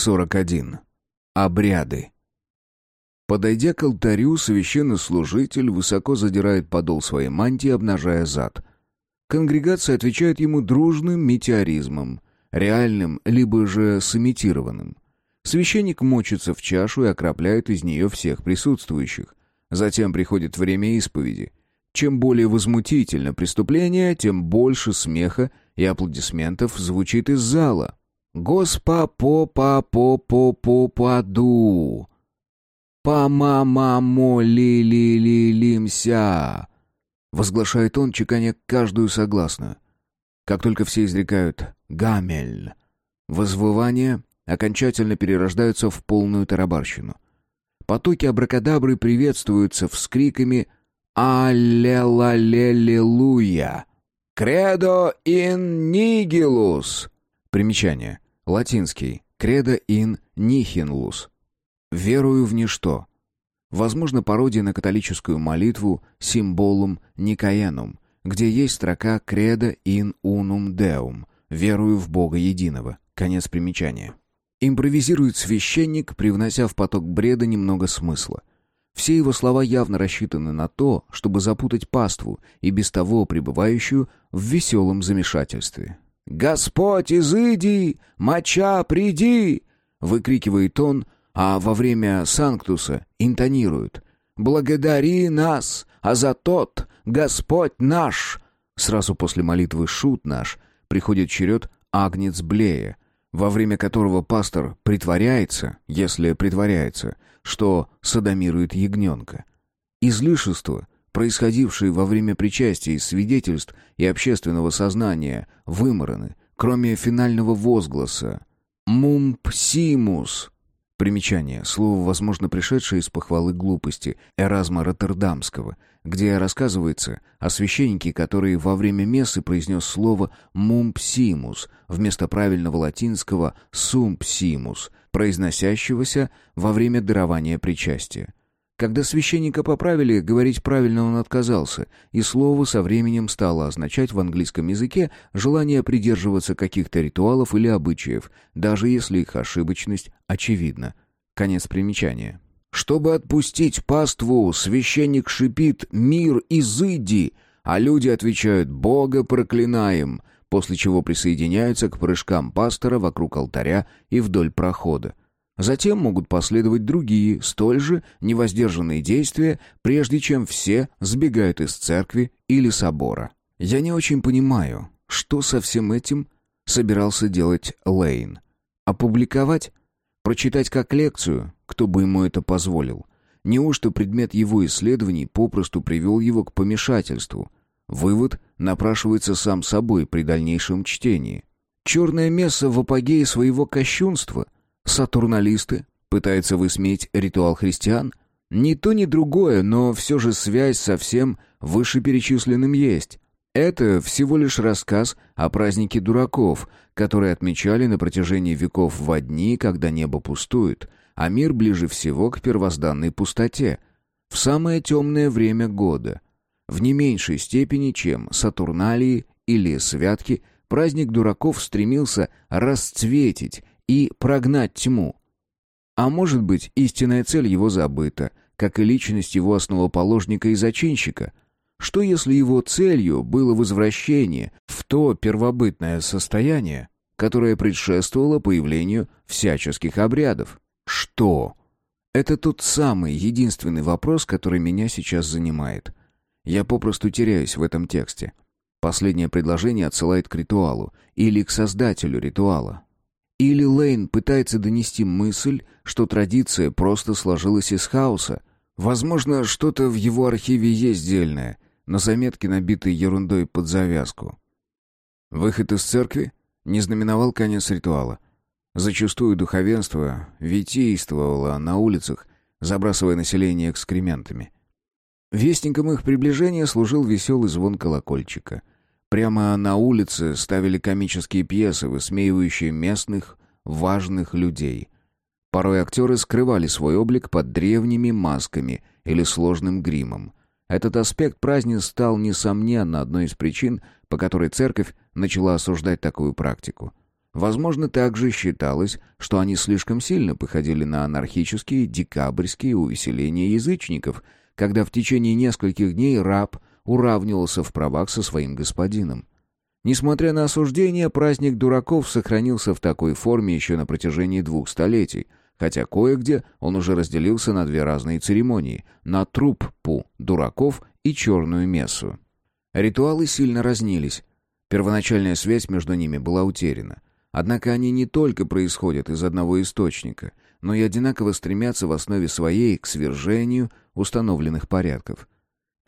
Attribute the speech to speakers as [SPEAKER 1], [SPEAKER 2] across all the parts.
[SPEAKER 1] 41. Обряды. Подойдя к алтарю, священнослужитель высоко задирает подол своей мантии, обнажая зад. Конгрегация отвечает ему дружным метеоризмом, реальным, либо же сымитированным. Священник мочится в чашу и окропляет из нее всех присутствующих. Затем приходит время исповеди. Чем более возмутительно преступление, тем больше смеха и аплодисментов звучит из зала. «Госпа по по по по по паду па ма ма мо ли ли ли лимся возглашает он, чеканя каждую согласную. Как только все изрекают «гамель», возвывания окончательно перерождаются в полную тарабарщину. Потоки абракадабры приветствуются вскриками «Аллелалелелуя!» «Кредо ин нигилус!» Примечание. Латинский. «Кредо ин нихинлус». «Верую в ничто». Возможно, пародия на католическую молитву символом Никаенум, где есть строка «Кредо ин унум деум» «Верую в Бога единого». Конец примечания. Импровизирует священник, привнося в поток бреда немного смысла. Все его слова явно рассчитаны на то, чтобы запутать паству и без того пребывающую в веселом замешательстве. «Господь, изыди! Моча, приди!» — выкрикивает он, а во время санктуса интонирует «Благодари нас, а за тот Господь наш!» Сразу после молитвы «Шут наш» приходит черед «Агнец Блея», во время которого пастор притворяется, если притворяется, что садомирует ягненка. Излишество, происходившие во время причастия из свидетельств и общественного сознания, вымораны, кроме финального возгласа «Мумпсимус». Примечание. Слово, возможно, пришедшее из похвалы глупости Эразма Роттердамского, где рассказывается о священнике, который во время мессы произнес слово «мумпсимус» вместо правильного латинского «сумпсимус», произносящегося во время дарования причастия. Когда священника поправили, говорить правильно он отказался, и слово со временем стало означать в английском языке желание придерживаться каких-то ритуалов или обычаев, даже если их ошибочность очевидна. Конец примечания. Чтобы отпустить паству, священник шипит «Мир, изыди!», а люди отвечают «Бога проклинаем!», после чего присоединяются к прыжкам пастора вокруг алтаря и вдоль прохода. Затем могут последовать другие, столь же невоздержанные действия, прежде чем все сбегают из церкви или собора. Я не очень понимаю, что со всем этим собирался делать Лейн. Опубликовать? Прочитать как лекцию? Кто бы ему это позволил? Неужто предмет его исследований попросту привел его к помешательству? Вывод напрашивается сам собой при дальнейшем чтении. Черное место в апогее своего кощунства — Сатурналисты? Пытаются высмеять ритуал христиан? Ни то, ни другое, но все же связь со всем вышеперечисленным есть. Это всего лишь рассказ о празднике дураков, который отмечали на протяжении веков в дни, когда небо пустует, а мир ближе всего к первозданной пустоте, в самое темное время года. В не меньшей степени, чем Сатурналии или Святки, праздник дураков стремился расцветить и прогнать тьму. А может быть, истинная цель его забыта, как и личность его основоположника и зачинщика. Что если его целью было возвращение в то первобытное состояние, которое предшествовало появлению всяческих обрядов? Что? Это тот самый единственный вопрос, который меня сейчас занимает. Я попросту теряюсь в этом тексте. Последнее предложение отсылает к ритуалу или к создателю ритуала. Или Лейн пытается донести мысль, что традиция просто сложилась из хаоса. Возможно, что-то в его архиве есть дельное, но заметки набиты ерундой под завязку. Выход из церкви не знаменовал конец ритуала. Зачастую духовенство витийствовало на улицах, забрасывая население экскрементами. Вестником их приближения служил веселый звон колокольчика. Прямо на улице ставили комические пьесы, высмеивающие местных важных людей. Порой актеры скрывали свой облик под древними масками или сложным гримом. Этот аспект празднеств стал, несомненно, одной из причин, по которой церковь начала осуждать такую практику. Возможно, также считалось, что они слишком сильно походили на анархические декабрьские увеселения язычников, когда в течение нескольких дней раб уравнивался в правах со своим господином. Несмотря на осуждение, праздник дураков сохранился в такой форме еще на протяжении двух столетий, хотя кое-где он уже разделился на две разные церемонии — на труппу дураков и черную мессу. Ритуалы сильно разнились. Первоначальная связь между ними была утеряна. Однако они не только происходят из одного источника, но и одинаково стремятся в основе своей к свержению установленных порядков.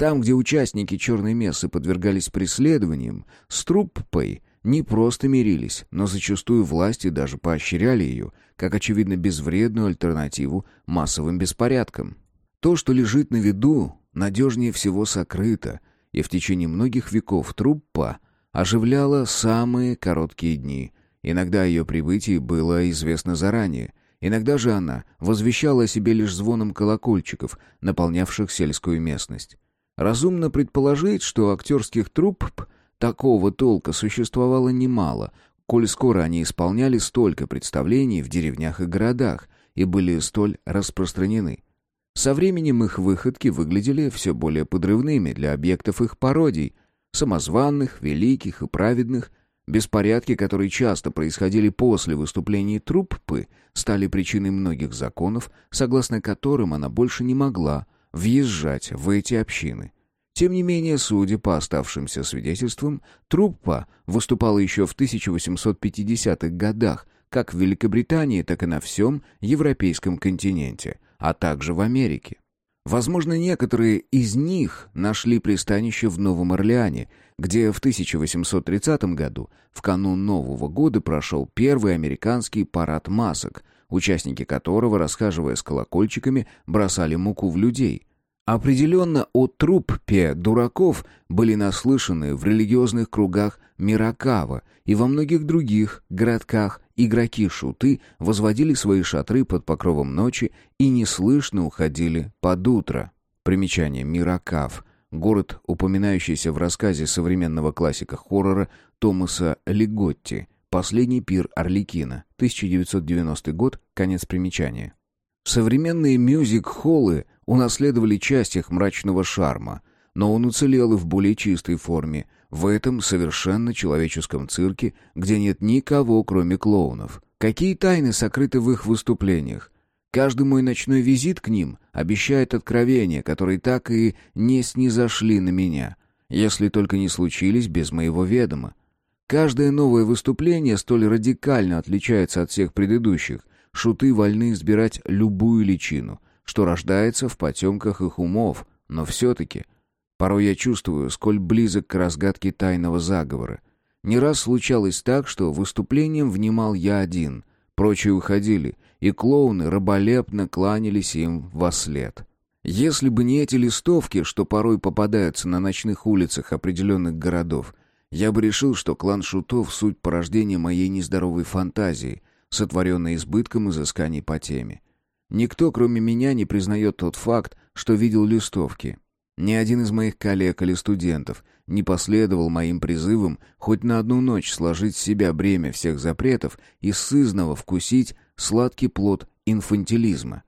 [SPEAKER 1] Там, где участники черной мессы подвергались преследованиям, с труппой не просто мирились, но зачастую власти даже поощряли ее, как очевидно безвредную альтернативу массовым беспорядкам. То, что лежит на виду, надежнее всего сокрыто, и в течение многих веков труппа оживляла самые короткие дни. Иногда ее прибытие было известно заранее, иногда же она возвещала о себе лишь звоном колокольчиков, наполнявших сельскую местность. Разумно предположить, что актерских трупп такого толка существовало немало, коль скоро они исполняли столько представлений в деревнях и городах и были столь распространены. Со временем их выходки выглядели все более подрывными для объектов их пародий, самозванных, великих и праведных. Беспорядки, которые часто происходили после выступлений труппы, стали причиной многих законов, согласно которым она больше не могла въезжать в эти общины. Тем не менее, судя по оставшимся свидетельствам, труппа выступала еще в 1850-х годах, как в Великобритании, так и на всем европейском континенте, а также в Америке. Возможно, некоторые из них нашли пристанище в Новом Орлеане, где в 1830 году, в канун Нового года, прошел первый американский парад масок, участники которого, расхаживая с колокольчиками, бросали муку в людей. Определенно о труппе дураков были наслышаны в религиозных кругах Миракава и во многих других городках игроки-шуты возводили свои шатры под покровом ночи и неслышно уходили под утро. Примечание Миракав — город, упоминающийся в рассказе современного классика хоррора Томаса Лиготти «Последний пир Орликина», 1990 год, конец примечания. Современные мюзик-холлы унаследовали часть их мрачного шарма, но он уцелел и в более чистой форме, в этом совершенно человеческом цирке, где нет никого, кроме клоунов. Какие тайны сокрыты в их выступлениях? Каждый мой ночной визит к ним обещает откровения, которые так и не снизошли на меня, если только не случились без моего ведома. Каждое новое выступление столь радикально отличается от всех предыдущих. Шуты вольны избирать любую личину, что рождается в потемках их умов, но все-таки... Порой я чувствую, сколь близок к разгадке тайного заговора. Не раз случалось так, что выступлением внимал я один, прочие уходили, и клоуны раболепно кланялись им во след. Если бы не эти листовки, что порой попадаются на ночных улицах определенных городов, я бы решил, что клан шутов — суть порождения моей нездоровой фантазии, сотворенной избытком изысканий по теме. Никто, кроме меня, не признает тот факт, что видел листовки. Ни один из моих коллег или студентов не последовал моим призывам хоть на одну ночь сложить с себя бремя всех запретов и сызново вкусить сладкий плод инфантилизма.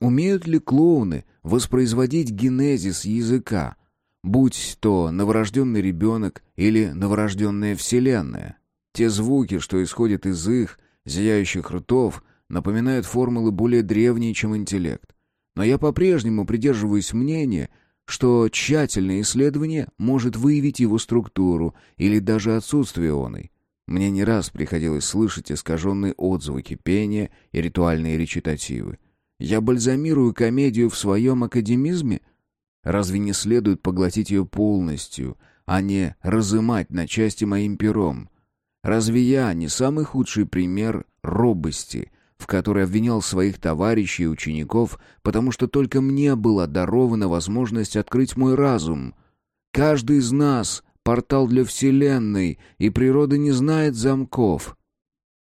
[SPEAKER 1] Умеют ли клоуны воспроизводить генезис языка, будь то новорожденный ребенок или новорожденная вселенная. Те звуки, что исходят из их, зияющих ртов, напоминают формулы более древние, чем интеллект. Но я по-прежнему придерживаюсь мнения, что тщательное исследование может выявить его структуру или даже отсутствие оной. Мне не раз приходилось слышать искаженные отзвуки пения и ритуальные речитативы. Я бальзамирую комедию в своем академизме — Разве не следует поглотить ее полностью, а не разымать на части моим пером? Разве я не самый худший пример робости, в которой обвинял своих товарищей и учеников, потому что только мне была дарована возможность открыть мой разум? Каждый из нас — портал для Вселенной, и природа не знает замков.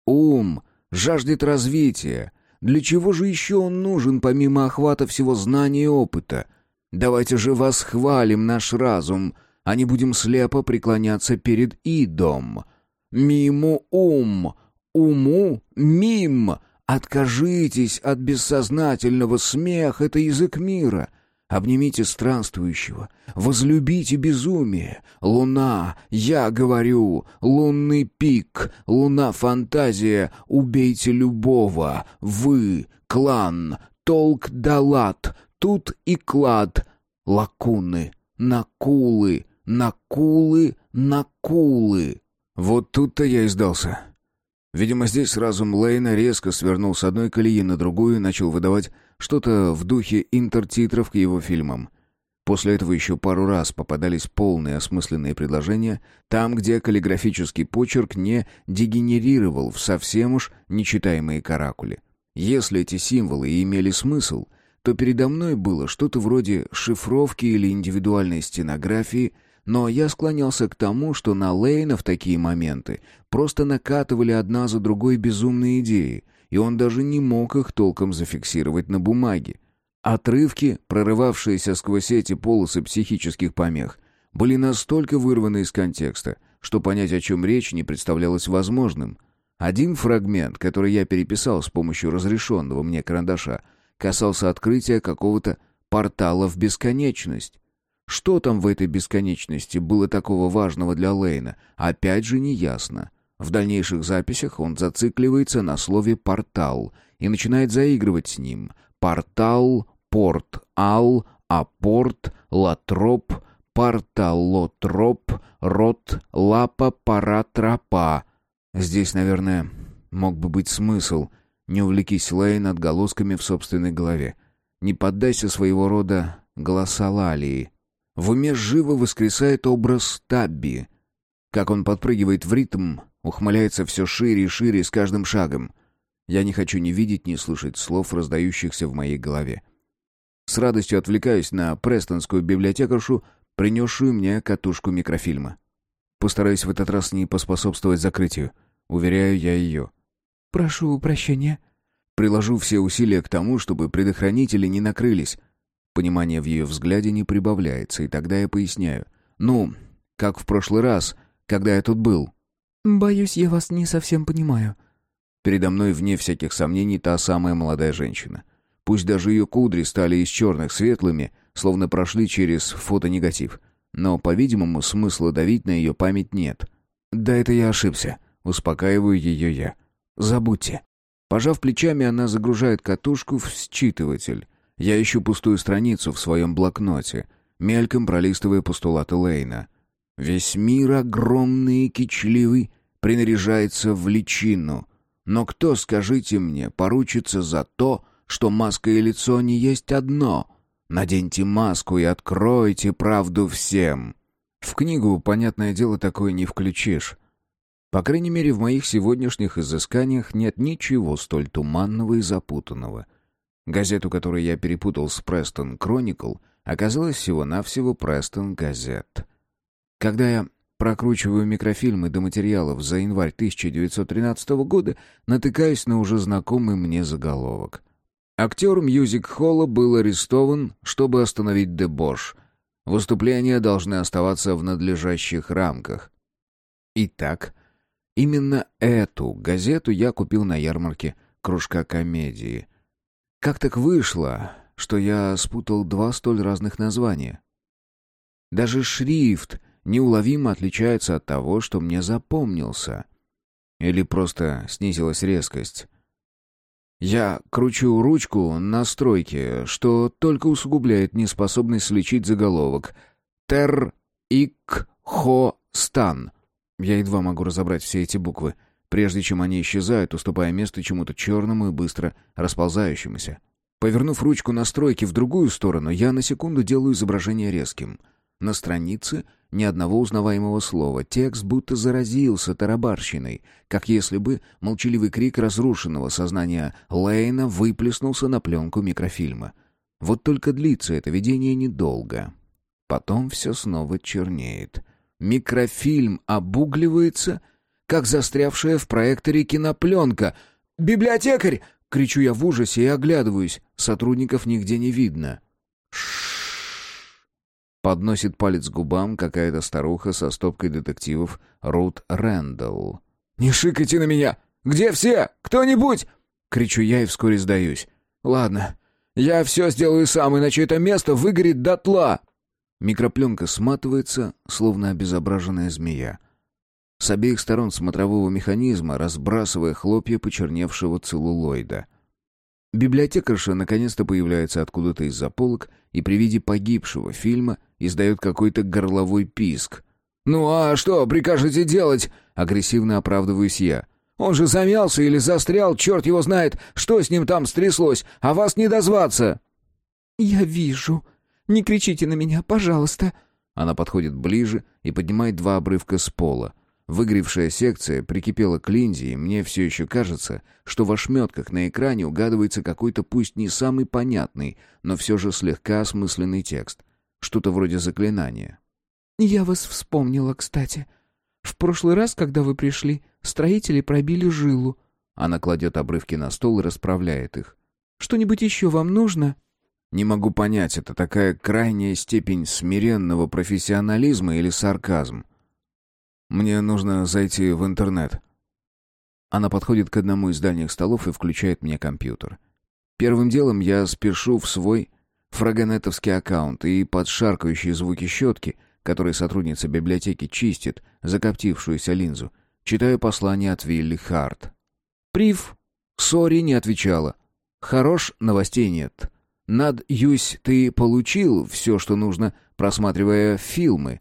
[SPEAKER 1] Ум жаждет развития. Для чего же еще он нужен, помимо охвата всего знания и опыта — Давайте же восхвалим наш разум, а не будем слепо преклоняться перед идом. Миму ум, уму мим. Откажитесь от бессознательного смех, это язык мира. Обнимите странствующего, возлюбите безумие. Луна, я говорю, лунный пик, луна-фантазия, убейте любого. Вы, клан, толк далат, тут и клад. Лакуны, накулы, накулы, накулы. Вот тут-то я и сдался. Видимо, здесь разум Лейна резко свернул с одной колеи на другую и начал выдавать что-то в духе интертитров к его фильмам. После этого еще пару раз попадались полные осмысленные предложения, там, где каллиграфический почерк не дегенерировал в совсем уж нечитаемые каракули. Если эти символы и имели смысл, то передо мной было что-то вроде шифровки или индивидуальной стенографии — но я склонялся к тому, что на Лейна в такие моменты просто накатывали одна за другой безумные идеи, и он даже не мог их толком зафиксировать на бумаге. Отрывки, прорывавшиеся сквозь эти полосы психических помех, были настолько вырваны из контекста, что понять, о чем речь, не представлялось возможным. Один фрагмент, который я переписал с помощью разрешенного мне карандаша, касался открытия какого-то портала в бесконечность. Что там в этой бесконечности было такого важного для Лейна, опять же неясно. В дальнейших записях он зацикливается на слове «портал» и начинает заигрывать с ним. «Портал», «порт», «ал», «апорт», «латроп», «порталотроп», «рот», «лапа», «пара», «тропа». Здесь, наверное, мог бы быть смысл. Не увлекись Лейн отголосками в собственной голове. Не поддайся своего рода голосолалии. В уме живо воскресает образ Табби. Как он подпрыгивает в ритм, ухмыляется все шире и шире с каждым шагом. Я не хочу ни видеть, ни слышать слов, раздающихся в моей голове. С радостью отвлекаюсь на престонскую библиотекаршу, принесшую мне катушку микрофильма. Постараюсь в этот раз не поспособствовать закрытию. Уверяю я ее.
[SPEAKER 2] «Прошу прощения».
[SPEAKER 1] Приложу все усилия к тому, чтобы предохранители не накрылись, Понимание в ее взгляде не прибавляется, и тогда я поясняю. «Ну, как в прошлый раз, когда я тут был».
[SPEAKER 2] «Боюсь, я вас не совсем понимаю».
[SPEAKER 1] Передо мной, вне всяких сомнений, та самая молодая женщина. Пусть даже ее кудри стали из черных светлыми, словно прошли через фотонегатив. Но, по-видимому, смысла давить на ее память нет. «Да это я ошибся», — успокаиваю ее я. «Забудьте». Пожав плечами, она загружает катушку в считыватель. Я ищу пустую страницу в своем блокноте, мельком пролистывая постулаты Лейна. Весь мир огромный и кичливый принаряжается в личину. Но кто, скажите мне, поручится за то, что маска и лицо не есть одно? Наденьте маску и откройте правду всем. В книгу, понятное дело, такое не включишь. По крайней мере, в моих сегодняшних изысканиях нет ничего столь туманного и запутанного — Газету, которую я перепутал с Престон Кроникл, оказалась всего-навсего Престон Газет. Когда я прокручиваю микрофильмы до материалов за январь 1913 года, натыкаюсь на уже знакомый мне заголовок. Актер мьюзик-холла был арестован, чтобы остановить дебош. Выступления должны оставаться в надлежащих рамках. Итак, именно эту газету я купил на ярмарке кружка комедии — как так вышло, что я спутал два столь разных названия? Даже шрифт неуловимо отличается от того, что мне запомнился. Или просто снизилась резкость. Я кручу ручку на стройке, что только усугубляет неспособность слечить заголовок. «Тер ик хо стан». Я едва могу разобрать все эти буквы — прежде чем они исчезают, уступая место чему-то черному и быстро расползающемуся. Повернув ручку настройки в другую сторону, я на секунду делаю изображение резким. На странице ни одного узнаваемого слова. Текст будто заразился тарабарщиной, как если бы молчаливый крик разрушенного сознания Лейна выплеснулся на пленку микрофильма. Вот только длится это видение недолго. Потом все снова чернеет. Микрофильм обугливается — как застрявшая в проекторе кинопленка. «Библиотекарь!» — кричу я в ужасе и оглядываюсь. Сотрудников нигде не видно. Подносит палец к губам какая-то старуха со стопкой детективов Рут Рэндалл. «Не шикайте на меня! Где все? Кто-нибудь?» Кричу я и вскоре сдаюсь. «Ладно, я все сделаю сам, иначе это место выгорит дотла!» Микропленка сматывается, словно обезображенная змея. С обеих сторон смотрового механизма, разбрасывая хлопья почерневшего целлулоида. Библиотекарша наконец-то появляется откуда-то из-за полок и при виде погибшего фильма издает какой-то горловой писк. «Ну а что прикажете делать?» — агрессивно оправдываюсь я. «Он же замялся или застрял, черт его знает, что с ним там стряслось, а вас не дозваться!»
[SPEAKER 2] «Я вижу. Не кричите на меня, пожалуйста!»
[SPEAKER 1] Она подходит ближе и поднимает два обрывка с пола. Выгоревшая секция прикипела к линзе, и мне все еще кажется, что в ошметках на экране угадывается какой-то пусть не самый понятный, но все же слегка осмысленный текст. Что-то вроде заклинания.
[SPEAKER 2] «Я вас вспомнила, кстати. В прошлый раз, когда вы пришли, строители пробили жилу».
[SPEAKER 1] Она кладет обрывки на стол и расправляет их.
[SPEAKER 2] «Что-нибудь еще вам нужно?»
[SPEAKER 1] Не могу понять, это такая крайняя степень смиренного профессионализма или сарказм. Мне нужно зайти в интернет. Она подходит к одному из дальних столов и включает мне компьютер. Первым делом я спешу в свой фрагонетовский аккаунт и под шаркающие звуки щетки, которые сотрудница библиотеки чистит, закоптившуюся линзу, читаю послание от Вилли Харт. «Прив. Сори не отвечала. Хорош, новостей нет. Над Юсь ты получил все, что нужно, просматривая фильмы.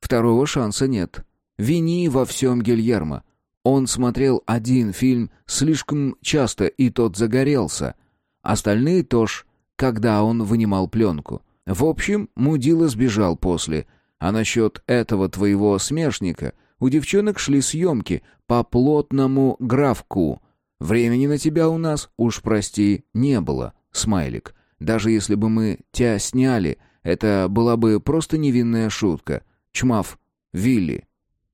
[SPEAKER 1] Второго шанса нет. Вини во всем Гильермо. Он смотрел один фильм слишком часто, и тот загорелся. Остальные тоже, когда он вынимал пленку. В общем, Мудила сбежал после. А насчет этого твоего смешника у девчонок шли съемки по плотному графку. Времени на тебя у нас, уж прости, не было, смайлик. Даже если бы мы тебя сняли, это была бы просто невинная шутка. Чмав, Вилли.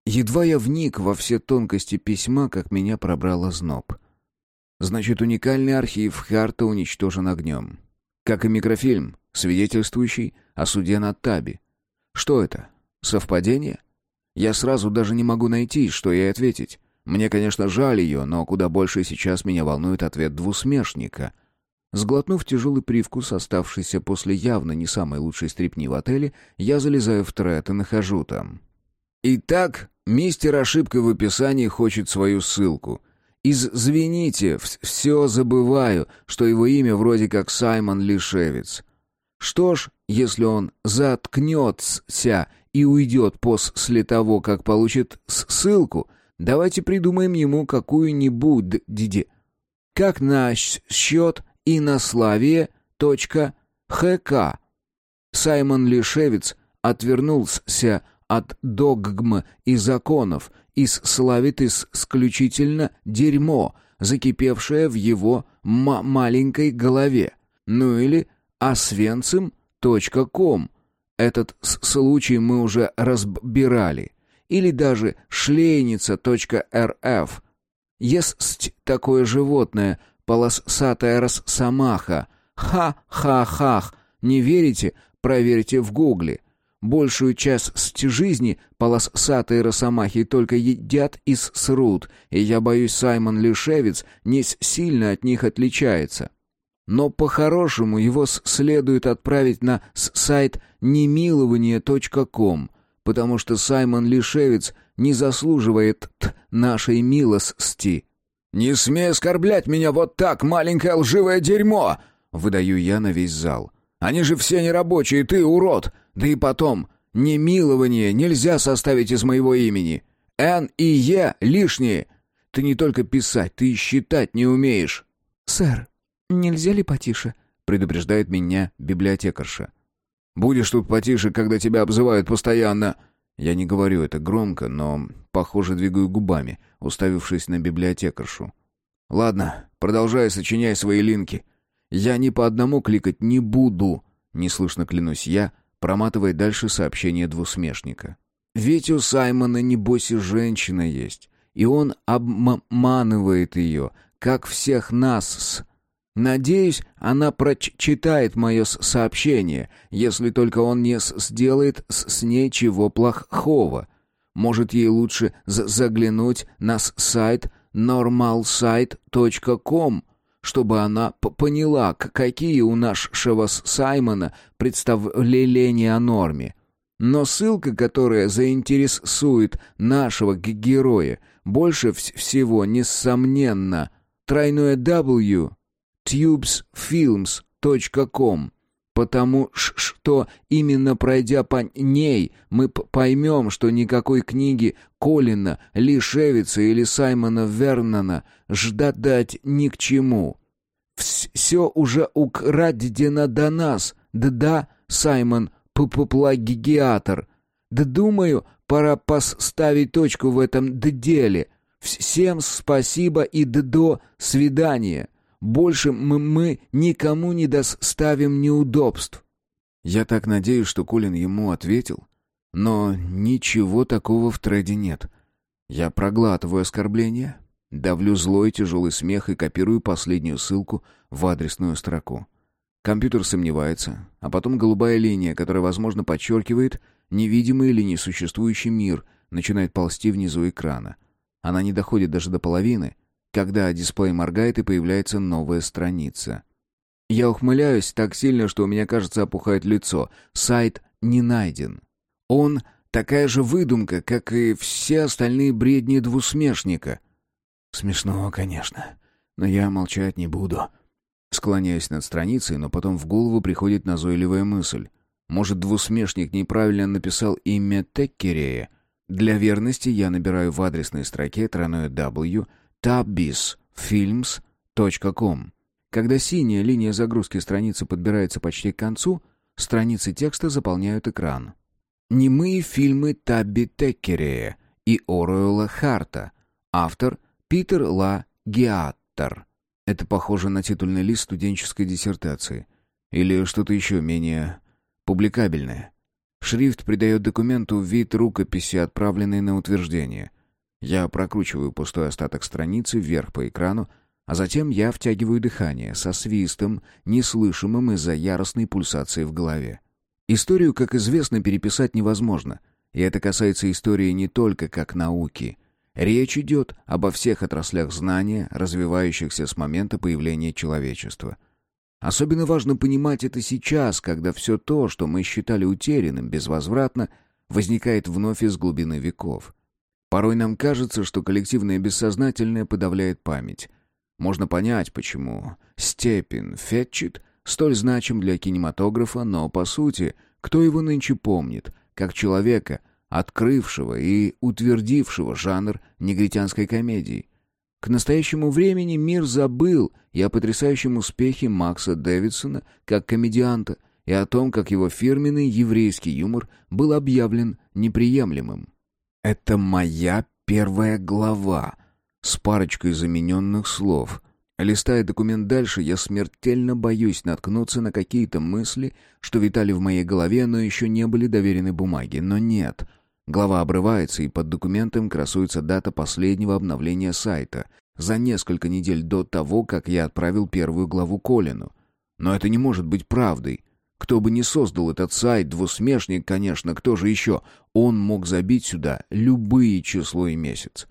[SPEAKER 1] Едва я вник во все тонкости письма, как меня пробрало зноб. Значит, уникальный архив Харта уничтожен огнем. Как и микрофильм, свидетельствующий о суде над Таби. Что это? Совпадение? Я сразу даже не могу найти, что ей ответить. Мне, конечно, жаль ее, но куда больше сейчас меня волнует ответ двусмешника. Сглотнув тяжелый привкус, оставшийся после явно не самой лучшей стрипни в отеле, я залезаю в трет и нахожу там. Итак, Мистер ошибка в описании хочет свою ссылку. Извините, все забываю, что его имя вроде как Саймон Лишевец. Что ж, если он заткнется и уйдет после того, как получит ссылку, давайте придумаем ему какую-нибудь диди. Как на счет инославие.хк. Саймон Лишевец отвернулся от догм и законов и славит исключительно дерьмо, закипевшее в его маленькой голове. Ну или освенцим.ком. Этот случай мы уже разбирали. Или даже шлейница.рф. Есть такое животное, полосатая росомаха. Ха-ха-хах. Не верите? Проверьте в гугле. Большую часть жизни полосатые росомахи только едят и срут, и я боюсь, Саймон Лишевец не сильно от них отличается. Но по-хорошему его следует отправить на сайт немилование.ком, потому что Саймон Лишевец не заслуживает нашей милости. «Не смей оскорблять меня вот так, маленькое лживое дерьмо!» — выдаю я на весь зал. «Они же все нерабочие, ты урод! Да и потом, немилование нельзя составить из моего имени. Н и Е лишние. Ты не только писать, ты и считать не умеешь.
[SPEAKER 2] Сэр, нельзя ли потише?
[SPEAKER 1] предупреждает меня библиотекарша. Будешь тут потише, когда тебя обзывают постоянно. Я не говорю это громко, но, похоже, двигаю губами, уставившись на библиотекаршу. Ладно, продолжай сочиняй свои линки. Я ни по одному кликать не буду, неслышно клянусь я, проматывая дальше сообщение двусмешника. «Ведь у Саймона, небось, и женщина есть, и он обманывает ее, как всех нас Надеюсь, она прочитает мое сообщение, если только он не сделает с ней чего плохого. Может, ей лучше заглянуть на сайт normalsite.com, чтобы она поняла, какие у нашего Саймона представления о норме. Но ссылка, которая заинтересует нашего героя, больше всего, несомненно, тройное W tubesfilms.com, потому что именно пройдя по ней мы поймем, что никакой книги Колина, Лишевица или Саймона Вернона ждать ни к чему. Все уже украдено до нас, да-да, Саймон плагиатор. Да думаю, пора поставить точку в этом деле. Всем спасибо и до свидания. Больше мы, мы никому не доставим неудобств. Я так надеюсь, что Колин ему ответил. Но ничего такого в треде нет. Я проглатываю оскорбление, давлю злой тяжелый смех и копирую последнюю ссылку в адресную строку. Компьютер сомневается, а потом голубая линия, которая, возможно, подчеркивает невидимый или несуществующий мир, начинает ползти внизу экрана. Она не доходит даже до половины, когда дисплей моргает и появляется новая страница. Я ухмыляюсь так сильно, что у меня, кажется, опухает лицо. Сайт не найден. Он такая же выдумка, как и все остальные бредни двусмешника. Смешно, конечно, но я молчать не буду. Склоняюсь над страницей, но потом в голову приходит назойливая мысль. Может, двусмешник неправильно написал имя Теккерея? Для верности я набираю в адресной строке тройное W tabbisfilms.com. Когда синяя линия загрузки страницы подбирается почти к концу, страницы текста заполняют экран. Немые фильмы Табби Теккерея и Оруэлла Харта. Автор Питер Ла Геаттер. Это похоже на титульный лист студенческой диссертации. Или что-то еще менее публикабельное. Шрифт придает документу вид рукописи, отправленной на утверждение. Я прокручиваю пустой остаток страницы вверх по экрану, а затем я втягиваю дыхание со свистом, неслышимым из-за яростной пульсации в голове. Историю, как известно, переписать невозможно, и это касается истории не только как науки — Речь идет обо всех отраслях знания, развивающихся с момента появления человечества. Особенно важно понимать это сейчас, когда все то, что мы считали утерянным безвозвратно, возникает вновь из глубины веков. Порой нам кажется, что коллективное бессознательное подавляет память. Можно понять, почему Степин Фетчит столь значим для кинематографа, но, по сути, кто его нынче помнит, как человека — открывшего и утвердившего жанр негритянской комедии. К настоящему времени мир забыл и о потрясающем успехе Макса Дэвидсона как комедианта, и о том, как его фирменный еврейский юмор был объявлен неприемлемым. «Это моя первая глава» с парочкой замененных слов. Листая документ дальше, я смертельно боюсь наткнуться на какие-то мысли, что витали в моей голове, но еще не были доверены бумаге. Но нет — Глава обрывается, и под документом красуется дата последнего обновления сайта, за несколько недель до того, как я отправил первую главу Колину. Но это не может быть правдой. Кто бы ни создал этот сайт, двусмешник, конечно, кто же еще, он мог забить сюда любые число и месяц.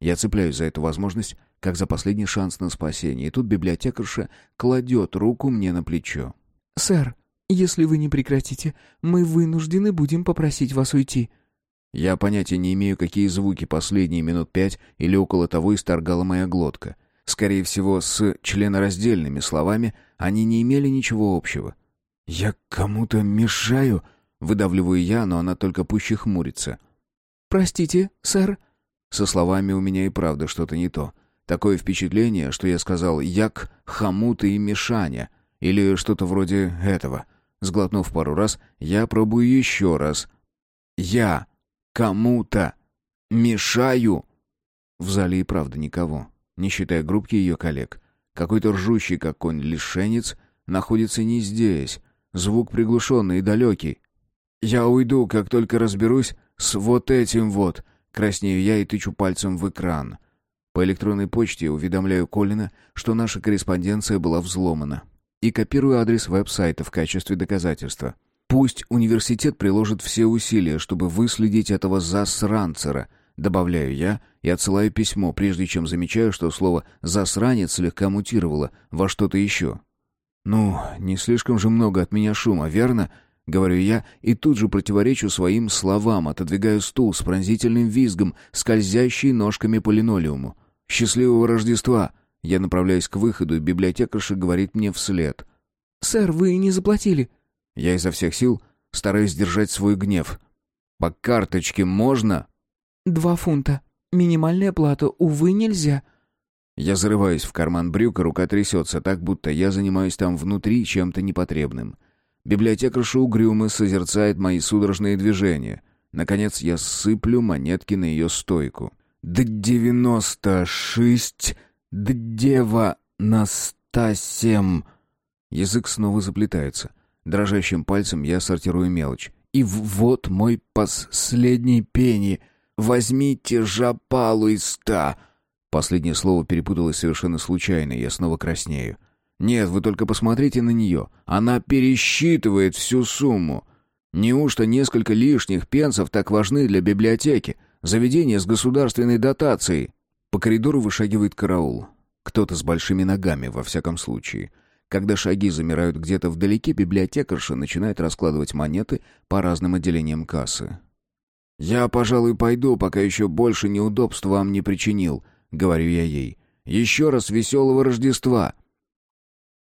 [SPEAKER 1] Я цепляюсь за эту возможность, как за последний шанс на спасение, и тут библиотекарша кладет руку мне на плечо.
[SPEAKER 2] «Сэр, если вы не прекратите, мы вынуждены будем попросить вас уйти»,
[SPEAKER 1] я понятия не имею, какие звуки последние минут пять или около того исторгала моя глотка. Скорее всего, с членораздельными словами они не имели ничего общего. «Я кому-то мешаю?» — выдавливаю я, но она только пуще хмурится.
[SPEAKER 2] «Простите, сэр?»
[SPEAKER 1] Со словами у меня и правда что-то не то. Такое впечатление, что я сказал «як», «хамута» и «мешаня» или что-то вроде этого. Сглотнув пару раз, я пробую еще раз. «Я» кому-то мешаю. В зале и правда никого, не считая группки ее коллег. Какой-то ржущий, как конь, лишенец находится не здесь. Звук приглушенный и далекий. «Я уйду, как только разберусь с вот этим вот», краснею я и тычу пальцем в экран. По электронной почте уведомляю Колина, что наша корреспонденция была взломана. И копирую адрес веб-сайта в качестве доказательства. Пусть университет приложит все усилия, чтобы выследить этого засранцера, добавляю я и отсылаю письмо, прежде чем замечаю, что слово «засранец» слегка мутировало во что-то еще. «Ну, не слишком же много от меня шума, верно?» — говорю я, и тут же противоречу своим словам, отодвигаю стул с пронзительным визгом, скользящий ножками по линолеуму. «Счастливого Рождества!» Я направляюсь к выходу, и библиотекарша говорит мне вслед.
[SPEAKER 2] «Сэр, вы не заплатили».
[SPEAKER 1] Я изо всех сил стараюсь сдержать свой гнев. «По карточке можно?»
[SPEAKER 2] «Два фунта. Минимальная плата. Увы, нельзя».
[SPEAKER 1] Я зарываюсь в карман брюка, рука трясется так, будто я занимаюсь там внутри чем-то непотребным. Библиотекарша угрюмо созерцает мои судорожные движения. Наконец я сыплю монетки на ее стойку. «Да девяносто шесть, да дева Настасем!» Язык снова заплетается. Дрожащим пальцем я сортирую мелочь. «И вот мой последний пенни. Возьмите жапалу из ста!» Последнее слово перепуталось совершенно случайно, я снова краснею. Нет, вы только посмотрите на нее. Она пересчитывает всю сумму. Неужто несколько лишних пенсов так важны для библиотеки? Заведение с государственной дотацией. По коридору вышагивает караул. Кто-то с большими ногами, во всяком случае. Когда шаги замирают где-то вдалеке, библиотекарша начинает раскладывать монеты по разным отделениям кассы. «Я, пожалуй, пойду, пока еще больше неудобств вам не причинил», — говорю я ей. «Еще раз веселого Рождества!»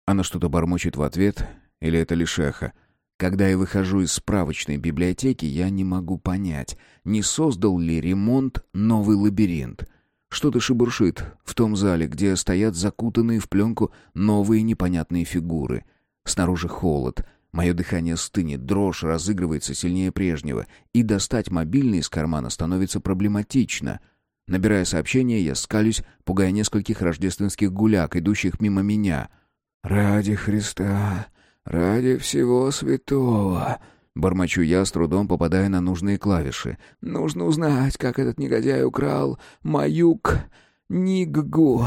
[SPEAKER 1] Она что-то бормочет в ответ, или это лишь эхо. Когда я выхожу из справочной библиотеки, я не могу понять, не создал ли ремонт новый лабиринт. Что-то шебуршит в том зале, где стоят закутанные в пленку новые непонятные фигуры. Снаружи холод, мое дыхание стынет, дрожь разыгрывается сильнее прежнего, и достать мобильный из кармана становится проблематично. Набирая сообщение, я скалюсь, пугая нескольких рождественских гуляк, идущих мимо меня — «Ради Христа, ради всего святого!» Бормочу я, с трудом попадая на нужные клавиши. «Нужно узнать, как этот негодяй украл Маюк Ниггу».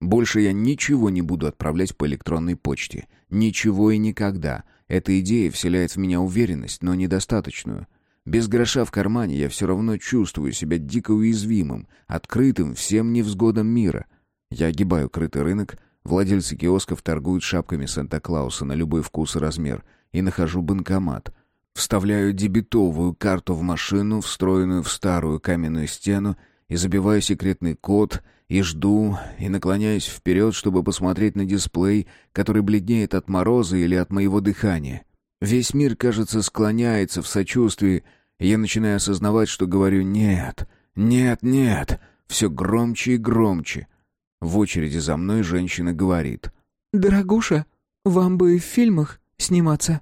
[SPEAKER 1] Больше я ничего не буду отправлять по электронной почте. Ничего и никогда. Эта идея вселяет в меня уверенность, но недостаточную. Без гроша в кармане я все равно чувствую себя дико уязвимым, открытым всем невзгодам мира. Я огибаю крытый рынок, Владельцы киосков торгуют шапками Санта-Клауса на любой вкус и размер. И нахожу банкомат. Вставляю дебетовую карту в машину, встроенную в старую каменную стену, и забиваю секретный код, и жду, и наклоняюсь вперед, чтобы посмотреть на дисплей, который бледнеет от мороза или от моего дыхания. Весь мир, кажется, склоняется в сочувствии, я начинаю осознавать, что говорю «нет, нет, нет», все громче и громче — в очереди за мной женщина говорит.
[SPEAKER 2] «Дорогуша, вам бы в фильмах сниматься».